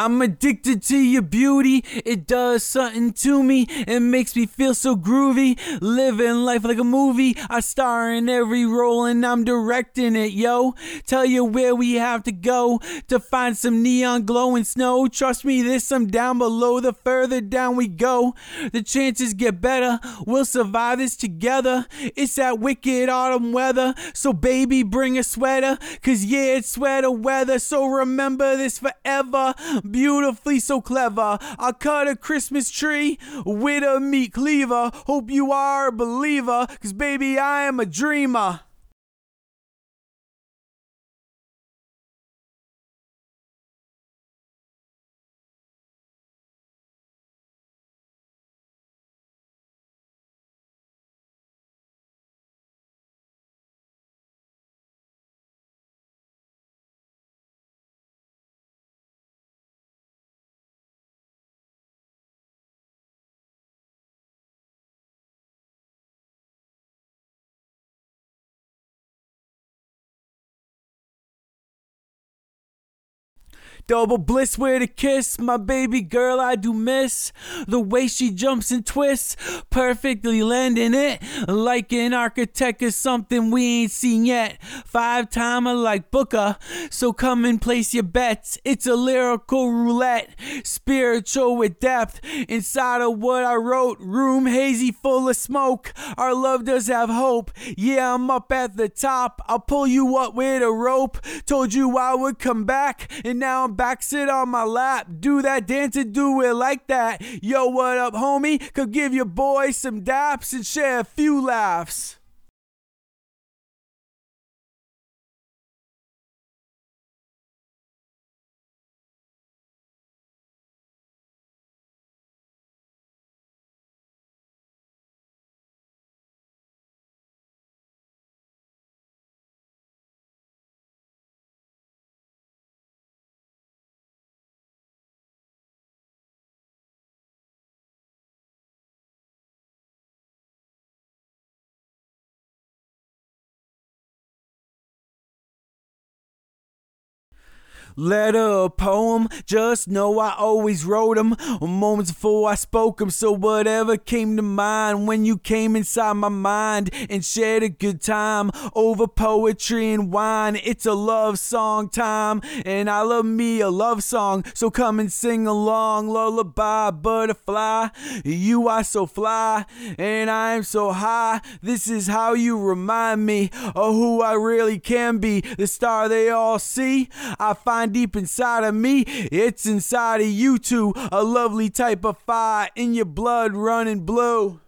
I'm addicted to your beauty. It does something to me. It makes me feel so groovy. Living life like a movie. I star in every role and I'm directing it, yo. Tell you where we have to go to find some neon glowing snow. Trust me, there's some down below. The further down we go, the chances get better. We'll survive this together. It's that wicked autumn weather. So, baby, bring a sweater. Cause yeah, it's sweater weather. So, remember this forever beautifully so clever. I cut a Christmas tree with a meat cleaver. Hope you are a believer, cause baby, I am a dreamer. Double bliss with a kiss, my baby girl I do miss. The way she jumps and twists, perfectly landing it. Like an architect is something we ain't seen yet. Five timer like Booker, so come and place your bets. It's a lyrical roulette, spiritual with depth. Inside of what I wrote, room hazy full of smoke. Our love does have hope. Yeah, I'm up at the top. I'll pull you up with a rope. Told you I would come back, and now I'm back, sit on my lap. Do that dance and do it like that. Yo, what up, homie? Could give your boy some daps and share a few laughs. Letter a poem, just know I always wrote them. Moments before I spoke them, so whatever came to mind when you came inside my mind and shared a good time over poetry and wine. It's a love song time, and I love me a love song, so come and sing along. Lullaby, butterfly, you are so fly, and I am so high. This is how you remind me of who I really can be, the star they all see. I find deep inside of me, it's inside of you too. A lovely type of fire in your blood running blue.